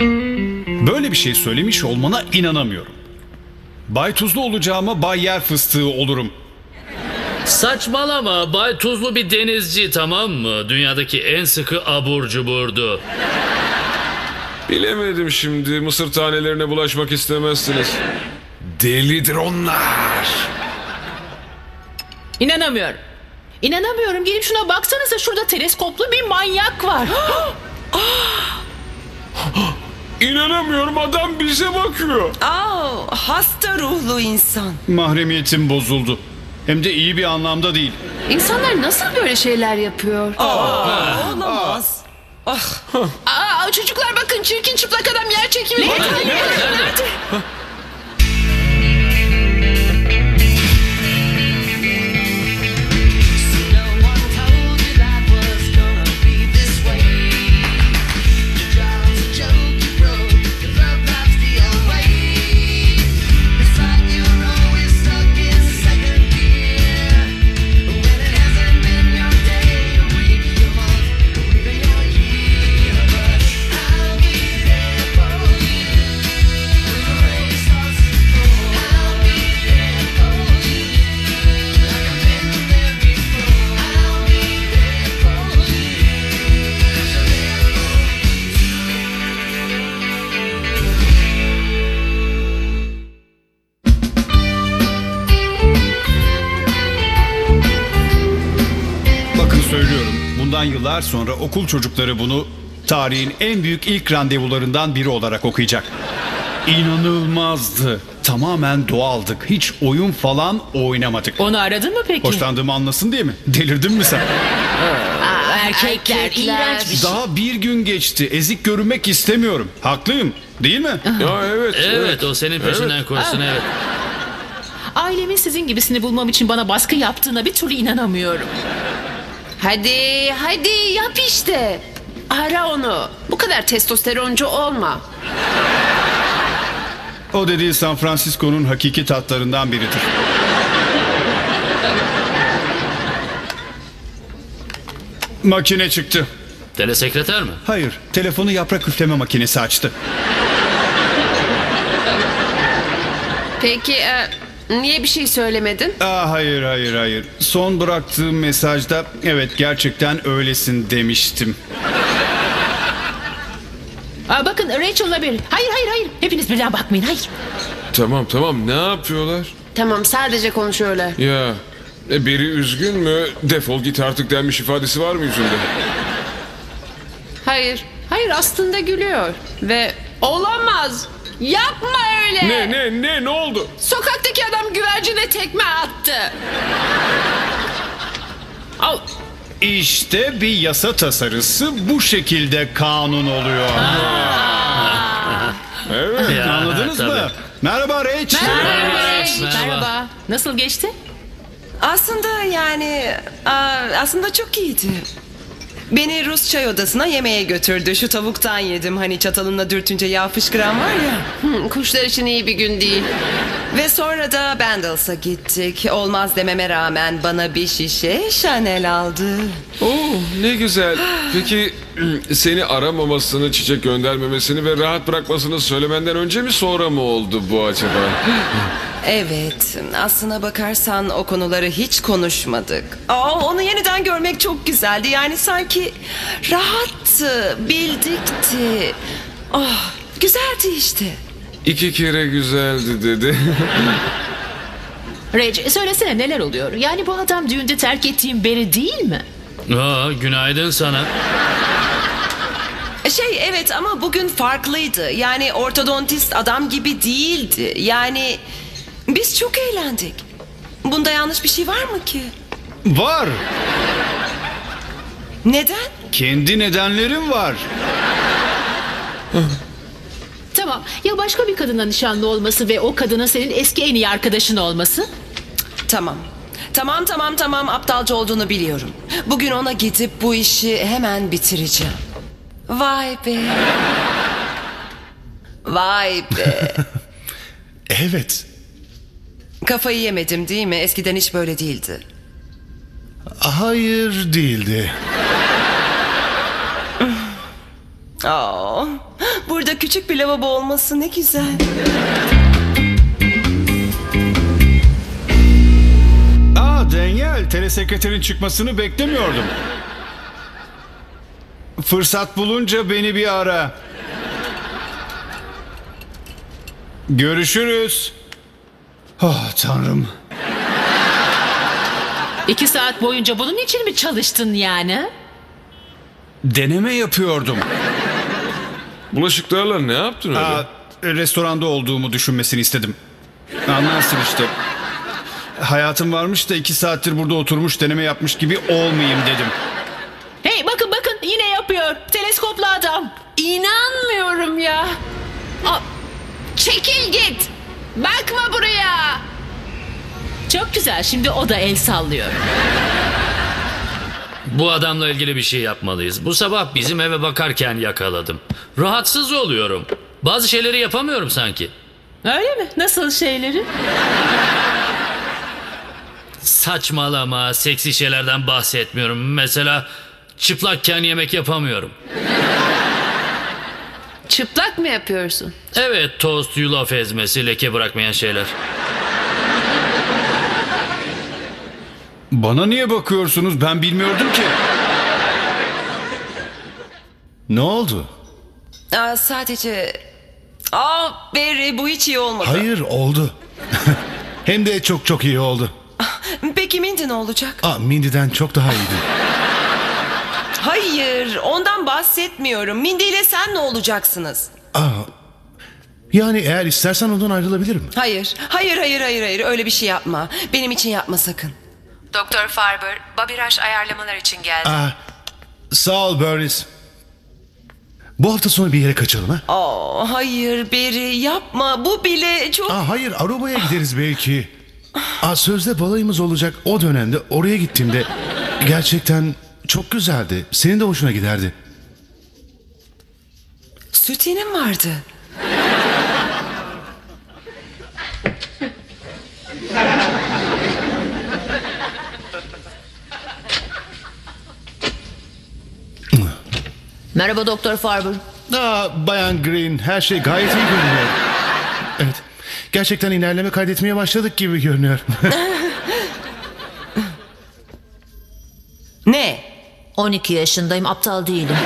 Böyle bir şey söylemiş olmana inanamıyorum. Bay Tuzlu olacağıma Bay Yer Fıstığı olurum. Saçmalama Bay Tuzlu bir denizci tamam mı? Dünyadaki en sıkı abur cuburdu. Bilemedim şimdi. Mısır tanelerine bulaşmak istemezsiniz. Delidir onlar. İnanamıyorum. İnanamıyorum. Gelip şuna baksanıza şurada teleskoplu bir manyak var. İnanamıyorum adam bize bakıyor. Aa, hasta ruhlu insan. Mahremiyetim bozuldu. Hem de iyi bir anlamda değil. İnsanlar nasıl böyle şeyler yapıyor? Olamaz. Aa, çocuklar bakın çirkin çıplak adam yer çekimi. No yıllar sonra okul çocukları bunu tarihin en büyük ilk randevularından biri olarak okuyacak. İnanılmazdı. Tamamen doğaldık. Hiç oyun falan oynamadık. Onu aradın mı peki? Hoşlandığımı anlasın diye mi? Delirdin mi sen? Erkekler, iğrenç bir şey. Daha bir gün geçti. Ezik görünmek istemiyorum. Haklıyım. Değil mi? Ya evet. Evet o senin peşinden koşsun evet. Ailemin sizin gibisini bulmam için bana baskı yaptığına bir türlü inanamıyorum. Hadi hadi yap işte. Ara onu. Bu kadar testosteroncu olma. O dediği San Francisco'nun hakiki tatlarından biridir. Makine çıktı. Telesekreter mi? Hayır, telefonu yaprak üfleme makinesi açtı. Peki e, niye bir şey söylemedin? Aa, hayır, hayır, hayır. Son bıraktığım mesajda evet gerçekten öylesin demiştim. Aa, bakın Rachel'la bir. Hayır hayır hayır. Hepiniz birden bakmayın hayır. Tamam tamam ne yapıyorlar? Tamam sadece konuş öyle. Ya e, biri üzgün mü? Defol git artık denmiş ifadesi var mı yüzünde? Hayır. Hayır aslında gülüyor. Ve olamaz. Yapma öyle. Ne ne ne ne oldu? Sokaktaki adam güvercine tekme attı. Al. İşte bir yasa tasarısı bu şekilde kanun oluyor. Evet. Ya, Anladınız tabii. mı? Merhaba Rach. Merhaba. Merhaba. Nasıl geçti? Aslında yani aa, aslında çok iyiydi. Beni Rus çay odasına yemeğe götürdü. Şu tavuktan yedim. Hani çatalınla dürtünce yağ fışkıran var ya. Hı, Kuşlar için iyi bir gün değil. Ve sonra da Bendels'a gittik. Olmaz dememe rağmen bana bir şişe Chanel aldı. Oo, ne güzel. Peki seni aramamasını, çiçek göndermemesini ve rahat bırakmasını söylemenden önce mi sonra mı oldu bu acaba? Evet, aslına bakarsan o konuları hiç konuşmadık. Aa, onu yeniden görmek çok güzeldi. Yani sanki rahattı, bildikti. Oh, güzeldi işte. İki kere güzeldi dedi. Rach söylesene neler oluyor? Yani bu adam düğünde terk ettiğim beri değil mi? Aa, günaydın sana. Şey evet ama bugün farklıydı. Yani ortodontist adam gibi değildi. Yani biz çok eğlendik. Bunda yanlış bir şey var mı ki? Var. Neden? Kendi nedenlerim var. Tamam. Ya başka bir kadınla nişanlı olması ve o kadının senin eski en iyi arkadaşın olması? Tamam. Tamam tamam tamam aptalca olduğunu biliyorum. Bugün ona gidip bu işi hemen bitireceğim. Vay be. Vay be. Evet. Kafayı yemedim değil mi? Eskiden hiç böyle değildi. Hayır değildi. Aa, burada küçük bir lavabo olması ne güzel. Aa Daniel, telesekreterin çıkmasını beklemiyordum. Fırsat bulunca beni bir ara. Görüşürüz. Oh tanrım. İki saat boyunca bunun için mi çalıştın yani? Deneme yapıyordum. Bulaşıklarla ne yaptın öyle? Aa, restoranda olduğumu düşünmesini istedim. Anlarsın işte. Hayatım varmış da iki saattir burada oturmuş deneme yapmış gibi olmayayım dedim. Hey bakın bakın yine yapıyor. Teleskoplu adam. İnanmıyorum ya. Aa, çekil git. Bakma buraya. Çok güzel şimdi o da el sallıyor. Bu adamla ilgili bir şey yapmalıyız. Bu sabah bizim eve bakarken yakaladım. Rahatsız oluyorum. Bazı şeyleri yapamıyorum sanki. Öyle mi? Nasıl şeyleri? Saçmalama, seksi şeylerden bahsetmiyorum. Mesela çıplakken yemek yapamıyorum. Çıplak mı yapıyorsun? Evet, tost, yulaf ezmesi, leke bırakmayan şeyler. Bana niye bakıyorsunuz? Ben bilmiyordum ki. Ne oldu? Aa, sadece... Aa Barry bu hiç iyi olmadı. Hayır oldu. Hem de çok çok iyi oldu. Peki Mindy ne olacak? Aa, Mindy'den çok daha iyiydi. Hayır ondan bahsetmiyorum. Mindy ile sen ne olacaksınız? Aa, yani eğer istersen ondan ayrılabilirim. Hayır, hayır, hayır, hayır, hayır. Öyle bir şey yapma. Benim için yapma sakın. Doktor Farber, babiraj ayarlamalar için geldi. Aa, sağ ol Burns. Bu hafta sonu bir yere kaçalım ha? Aa, hayır Barry yapma. Bu bile çok... Aa, hayır Aruba'ya gideriz belki. Aa, sözde balayımız olacak o dönemde oraya gittiğimde gerçekten çok güzeldi. Senin de hoşuna giderdi. Sütyenim vardı. Merhaba Doktor Farber. Aa, Bayan Green her şey gayet iyi görünüyor. Evet. Gerçekten ilerleme kaydetmeye başladık gibi görünüyor. Ne? 12 yaşındayım aptal değilim.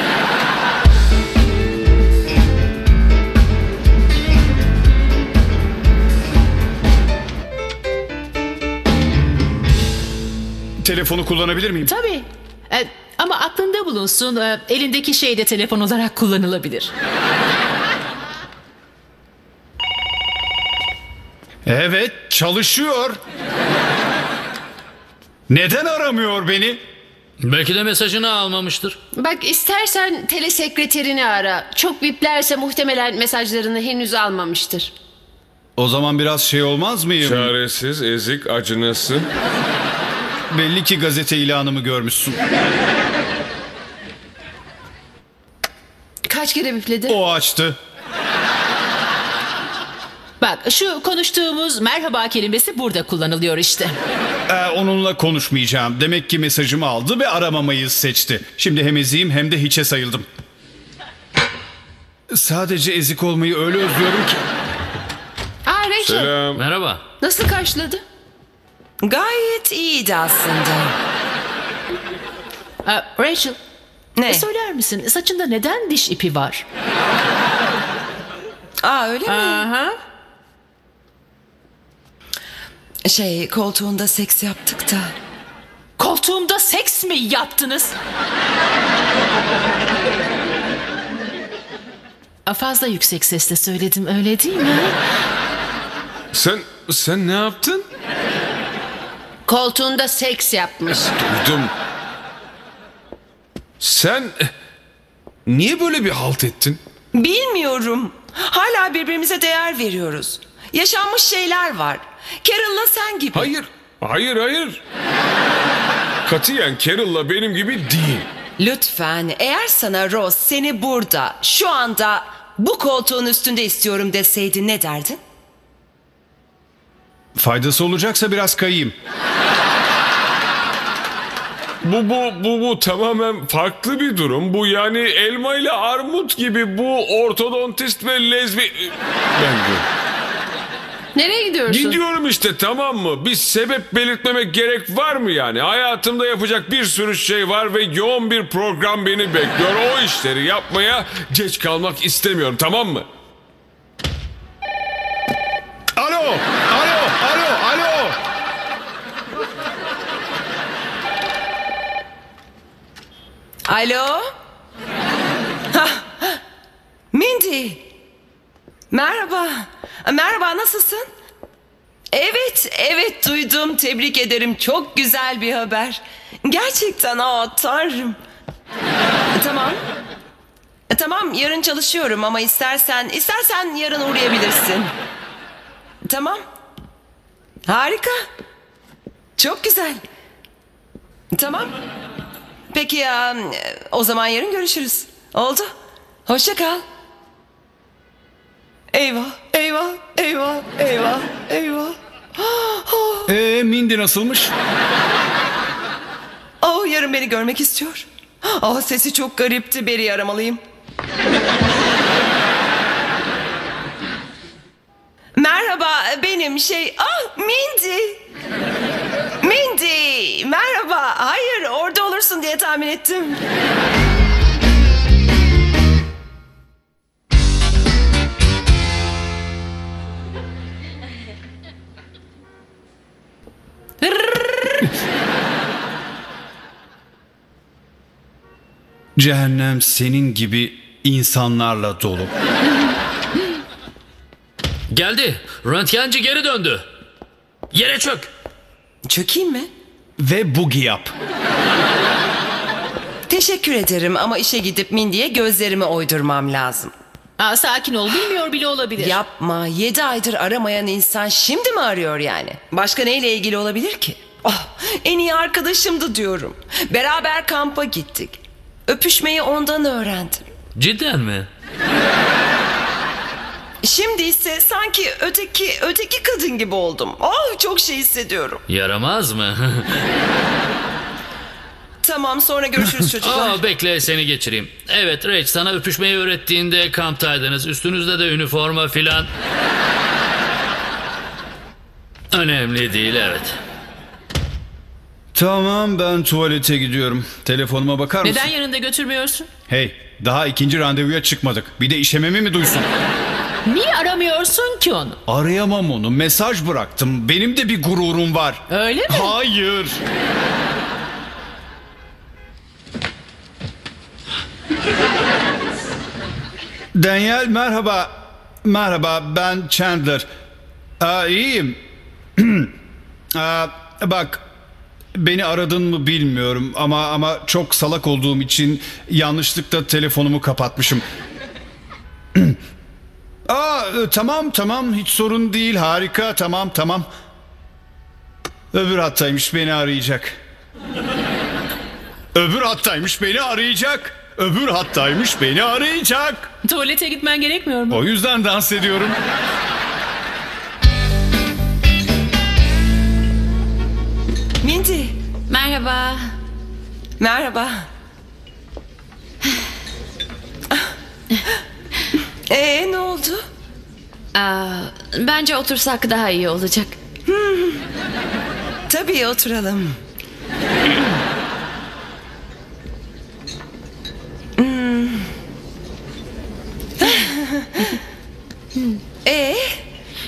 Telefonu kullanabilir miyim? Tabii. E, ama aklında bulunsun e, elindeki şey de telefon olarak kullanılabilir. Evet, çalışıyor. Neden aramıyor beni? Belki de mesajını almamıştır. Bak istersen telesekreterini ara. Çok biplerse muhtemelen mesajlarını henüz almamıştır. O zaman biraz şey olmaz mıyım? Çaresiz, ezik, acınası. Belli ki gazete ilanımı görmüşsün. Kaç kere bipledi? O açtı. Bak şu konuştuğumuz merhaba kelimesi burada kullanılıyor işte. Onunla konuşmayacağım. Demek ki mesajımı aldı ve aramamayı seçti. Şimdi hem eziyim hem de hiçe sayıldım. Sadece ezik olmayı öyle özlüyorum ki. Aa Rachel Selam. Merhaba. nasıl karşıladı? Gayet iyiydi aslında. E, Rachel Ne? söyler misin saçında neden diş ipi var? Aa öyle mi? Aha. Şey koltuğunda seks yaptık da. Koltuğumda seks mi yaptınız? A, Fazla yüksek sesle söyledim öyle değil mi? Sen, sen ne yaptın? Koltuğunda seks yapmış. Duydum. Sen eh, niye böyle bir halt ettin? Bilmiyorum. Hala birbirimize değer veriyoruz. Yaşanmış şeyler var. Carol'la sen gibi. Hayır, hayır, hayır. Katiyen Carol'la benim gibi değil. Lütfen eğer sana Rose seni burada şu anda bu koltuğun üstünde istiyorum deseydi ne derdin? Faydası olacaksa biraz kayayım. Bu bu bu bu tamamen farklı bir durum. Bu yani elma ile armut gibi bu ortodontist ve lezbi... Ben de. Nereye gidiyorsun? Gidiyorum işte tamam mı? Bir sebep belirtmemek gerek var mı yani? Hayatımda yapacak bir sürü şey var ve yoğun bir program beni bekliyor. O işleri yapmaya geç kalmak istemiyorum tamam mı? Alo, alo, alo, alo. Alo? Mindy. Merhaba. Merhaba nasılsın? Evet, evet duydum. Tebrik ederim. Çok güzel bir haber. Gerçekten aa tanrım. Tamam. E, Tamam yarın çalışıyorum ama istersen istersen yarın uğrayabilirsin. Tamam. Harika. Çok güzel. Tamam. Peki ya o zaman yarın görüşürüz. Oldu. Hoşça kal. Eyvah, eyvah, eyvah, eyvah, eyvah. Ee, Mindy nasılmış? Oh, yarın beni görmek istiyor. Oh, sesi çok garipti. Beri aramalıyım. Merhaba, benim şey... Ah, Mindy. Mindy, merhaba. Hayır, orada olursun diye tahmin ettim. Cehennem senin gibi insanlarla dolu. Geldi. Röntgenci geri döndü. Yere çök. Çökeyim mi? Ve bugi yap. Teşekkür ederim ama işe gidip Mindy'ye gözlerimi oydurmam lazım. Aa, sakin ol bilmiyor bile olabilir. Yapma. Yedi aydır aramayan insan şimdi mi arıyor yani? Başka neyle ilgili olabilir ki? Oh, en iyi arkadaşımdı diyorum. Beraber kampa gittik. Öpüşmeyi ondan öğrendim. Cidden mi? Şimdi ise sanki öteki öteki kadın gibi oldum. Oh çok şey hissediyorum. Yaramaz mı? Tamam sonra görüşürüz çocuklar. Aa, bekle seni geçireyim. Evet Rach sana öpüşmeyi öğrettiğinde kamptaydınız. Üstünüzde de üniforma filan. Önemli değil evet. Tamam ben tuvalete gidiyorum. Telefonuma bakar mısın? Neden yanında götürmüyorsun? Hey daha ikinci randevuya çıkmadık. Bir de işememi mi duysun? Niye aramıyorsun ki onu? Arayamam onu. Mesaj bıraktım. Benim de bir gururum var. Öyle mi? Hayır. Daniel merhaba. Merhaba ben Chandler. Aa, iyiyim. Aa, bak beni aradın mı bilmiyorum ama ama çok salak olduğum için yanlışlıkla telefonumu kapatmışım. Aa, e, tamam tamam hiç sorun değil harika tamam tamam. Öbür hattaymış beni arayacak. Öbür hattaymış beni arayacak. Öbür hattaymış beni arayacak. Tuvalete gitmen gerekmiyor mu? O yüzden dans ediyorum. Mindy Merhaba. merhaba. Ee ne oldu? Aa, bence otursak daha iyi olacak. Tabii oturalım. Hmm. Ee,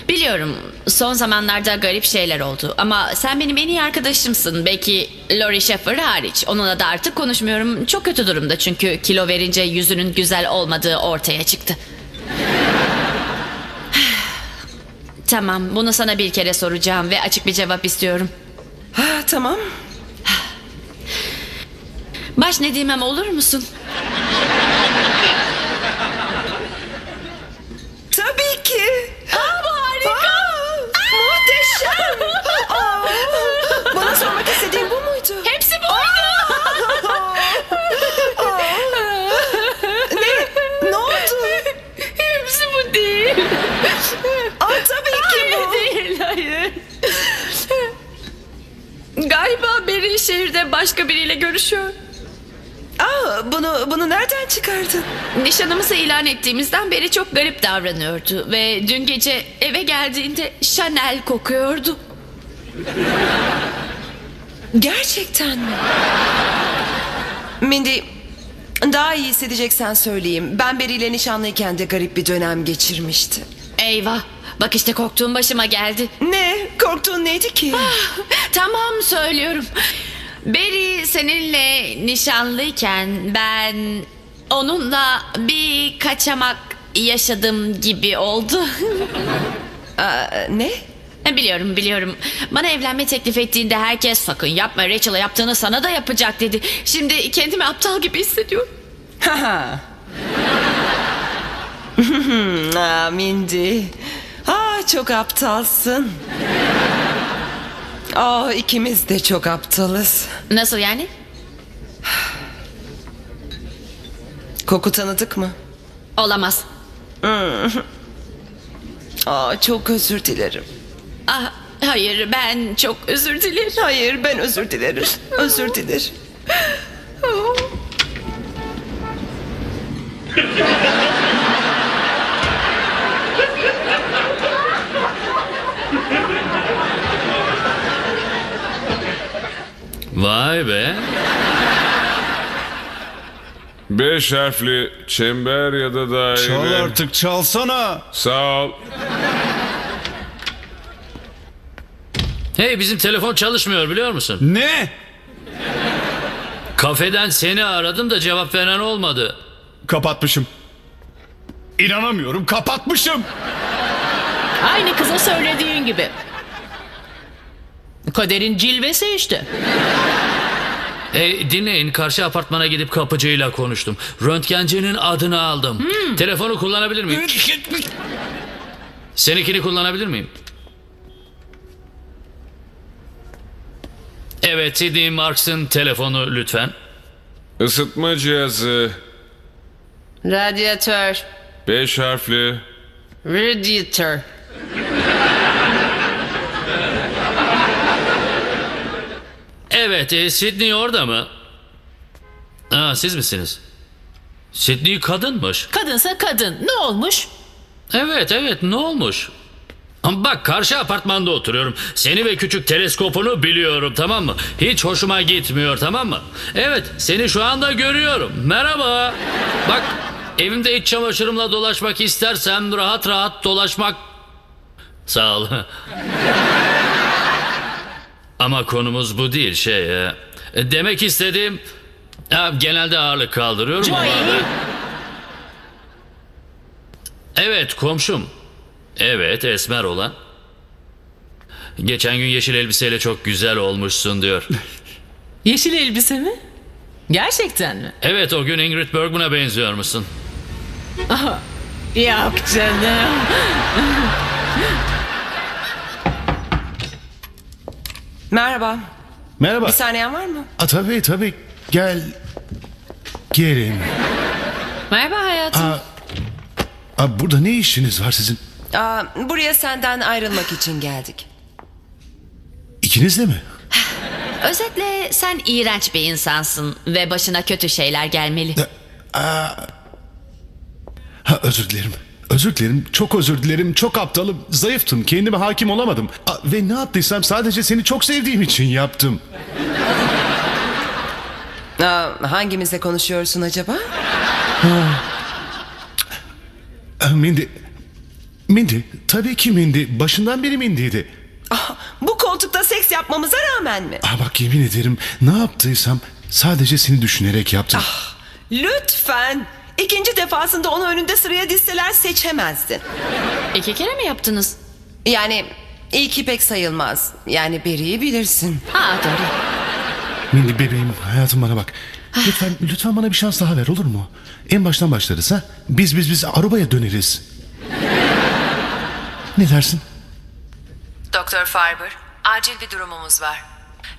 Biliyorum son zamanlarda garip şeyler oldu ama sen benim en iyi arkadaşımsın. Belki Lori Sheffer hariç. Onunla da artık konuşmuyorum. Çok kötü durumda çünkü kilo verince yüzünün güzel olmadığı ortaya çıktı. tamam bunu sana bir kere soracağım ve açık bir cevap istiyorum. ha, tamam. Baş Nedimem olur musun? Tabii ki. Aa, bu harika. muhteşem. Aa, bana sormak istediğin bu muydu? Hepsi buydu. Ne? Ne oldu? Hepsi bu değil. Aa, tabii ki bu. Değil hayır. Galiba şehir şehirde başka biriyle görüşüyor. Aa, bunu bunu nereden çıkardın? Nişanımızı ilan ettiğimizden beri çok garip davranıyordu. Ve dün gece eve geldiğinde Chanel kokuyordu. Gerçekten mi? Mindy, daha iyi hissedeceksen söyleyeyim. Ben Beri ile nişanlıyken de garip bir dönem geçirmişti. Eyvah. Bak işte korktuğum başıma geldi. Ne? Korktuğun neydi ki? Tamam söylüyorum. Beri seninle nişanlıyken ben onunla bir kaçamak yaşadım gibi oldu. Aa, ne? Biliyorum biliyorum. Bana evlenme teklif ettiğinde herkes sakın yapma Rachel'a yaptığını sana da yapacak dedi. Şimdi kendimi aptal gibi hissediyorum. Haha. Aa, Mindy. Aa, çok aptalsın. Aa, ikimiz de çok aptalız. Nasıl yani? Koku tanıdık mı? Olamaz. Aa, çok özür dilerim. Ah, hayır ben çok özür dilerim. Hayır, ben özür dilerim. Özür dilerim. Vay be. Beş harfli çember ya da daire. Çal artık çalsana. Sağ ol. Hey bizim telefon çalışmıyor biliyor musun? Ne? Kafeden seni aradım da cevap veren olmadı. Kapatmışım. İnanamıyorum kapatmışım. Aynı kıza söylediğin gibi. Kaderin cilvesi işte. Hey dinleyin karşı apartmana gidip kapıcıyla konuştum. Röntgencinin adını aldım. Telefonu kullanabilir miyim? Seninkini kullanabilir miyim? Evet Sidney Marks'ın telefonu lütfen. Isıtma cihazı. Radyatör. Beş harfli. Radiator. Evet e, Sidney orada mı? Aa, siz misiniz? Sidney kadınmış. Kadınsa kadın. Ne olmuş? Evet evet ne olmuş? Bak karşı apartmanda oturuyorum. Seni ve küçük teleskopunu biliyorum tamam mı? Hiç hoşuma gitmiyor tamam mı? Evet seni şu anda görüyorum. Merhaba. Bak evimde iç çamaşırımla dolaşmak istersem rahat rahat dolaşmak... Sağ ol. Ama konumuz bu değil şey. e, Demek istediğim... Ya, genelde ağırlık kaldırıyorum ama... Joey. Evet komşum. Evet esmer olan. Geçen gün yeşil elbiseyle çok güzel olmuşsun diyor. Yeşil elbise mi? Gerçekten mi? Evet o gün Ingrid Bergman'a benziyor musun? Yok canım. Merhaba. Merhaba. Bir saniyen var mı? Aa, tabii tabii. Gel. Gelin. Merhaba hayatım. Aa, aa, burada ne işiniz var sizin? Aa, buraya senden ayrılmak için geldik. İkiniz de mi? Özetle sen iğrenç bir insansın ve başına kötü şeyler gelmeli. Ha, özür dilerim. Özür dilerim. Çok özür dilerim. Çok aptalım. Zayıftım. Kendime hakim olamadım. Aa, ve ne yaptıysam sadece seni çok sevdiğim için yaptım. Aa, hangimizle konuşuyorsun acaba? Aa, Mindy. Mindy. Tabii ki Mindy. Başından beri Mindy'ydi. Ah, bu koltukta seks yapmamıza rağmen mi? Aa, bak yemin ederim ne yaptıysam sadece seni düşünerek yaptım. Lütfen. İkinci defasında onu önünde sıraya dizseler seçemezdin. İki kere mi yaptınız? Yani ilki pek sayılmaz. Yani Beri'yi bilirsin. Ha doğru. Mindy bebeğim hayatım bana bak. Lütfen lütfen bana bir şans daha ver olur mu? En baştan başlarız ha. Biz biz biz arabaya döneriz. Ne dersin? Doktor Farber, acil bir durumumuz var.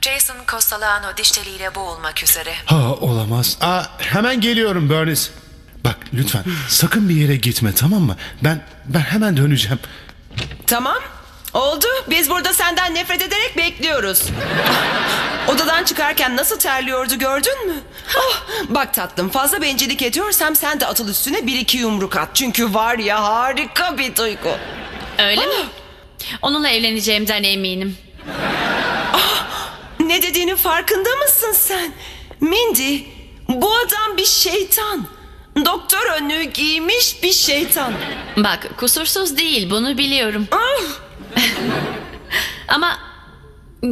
Jason Costalano diş teliyle boğulmak üzere. Ha olamaz. Aa, hemen geliyorum Bernice. Bak lütfen sakın bir yere gitme tamam mı? Ben ben hemen döneceğim. Tamam. Oldu. Biz burada senden nefret ederek bekliyoruz. Odadan çıkarken nasıl terliyordu gördün mü? Oh, bak tatlım fazla bencillik ediyorsam sen de atıl üstüne bir iki yumruk at. Çünkü var ya harika bir duygu. Öyle mi? Onunla evleneceğimden eminim. Ne dediğinin farkında mısın sen? Mindy, bu adam bir şeytan. Doktor önlüğü giymiş bir şeytan. Bak kusursuz değil bunu biliyorum. Ah! Ama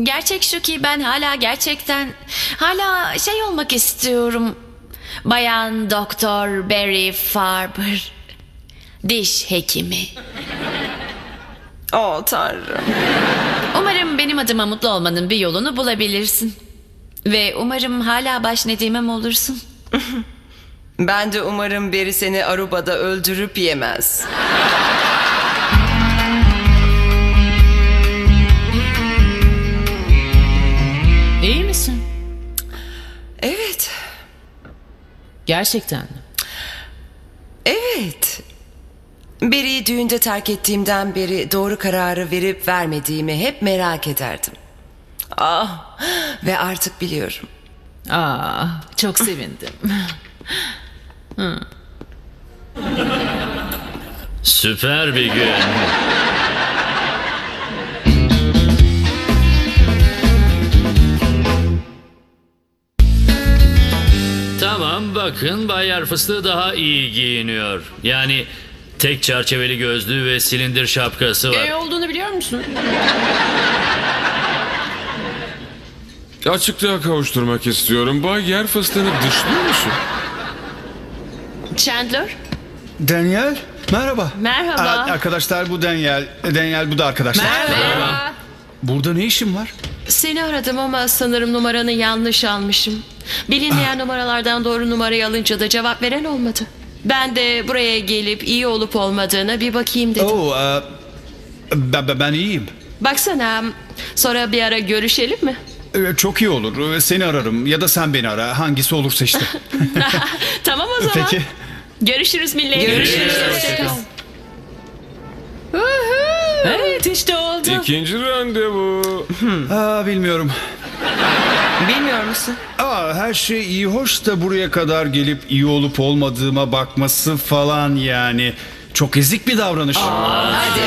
gerçek şu ki ben hala gerçekten hala şey olmak istiyorum. Bayan Doktor Barry Farber. Diş hekimi. Oh tanrım. Umarım benim adıma mutlu olmanın bir yolunu bulabilirsin. Ve umarım hala baş nedimem olursun. Ben de umarım biri seni Aruba'da öldürüp yemez. İyi misin? Evet, Gerçekten mi? evet. Beri'yi düğünde terk ettiğimden beri doğru kararı verip vermediğimi hep merak ederdim. Ah, ve artık biliyorum. Aa, çok sevindim. Süper bir gün. Tamam bakın Bayer Fıstığı daha iyi giyiniyor. Yani tek çerçeveli gözlüğü ve silindir şapkası var. İyi olduğunu biliyor musun? Açıklığa kavuşturmak istiyorum. Bay yer fıstığını dışlıyor musun? Chandler? Daniel merhaba. Merhaba. Aa, arkadaşlar bu Daniel. Daniel bu da arkadaşlar. Merhaba. Burada ne işin var? Seni aradım ama sanırım numaranı yanlış almışım. Bilinmeyen numaralardan doğru numarayı alınca da cevap veren olmadı. Ben de buraya gelip iyi olup olmadığına bir bakayım dedim. Oo, e, ben, ben- ben iyiyim. Baksana sonra bir ara görüşelim mi? E, Çok iyi olur. E, Seni ararım ya da sen beni ara. Hangisi olursa işte. tamam o zaman. Peki. Görüşürüz millet. Görüşürüz. Hoşça kal. Evet işte oldu. İkinci randevu. Aa, bilmiyorum. Bilmiyor musun? Aa, her şey iyi hoş da buraya kadar gelip iyi olup olmadığıma bakması falan yani. Çok ezik bir davranış. Hadi.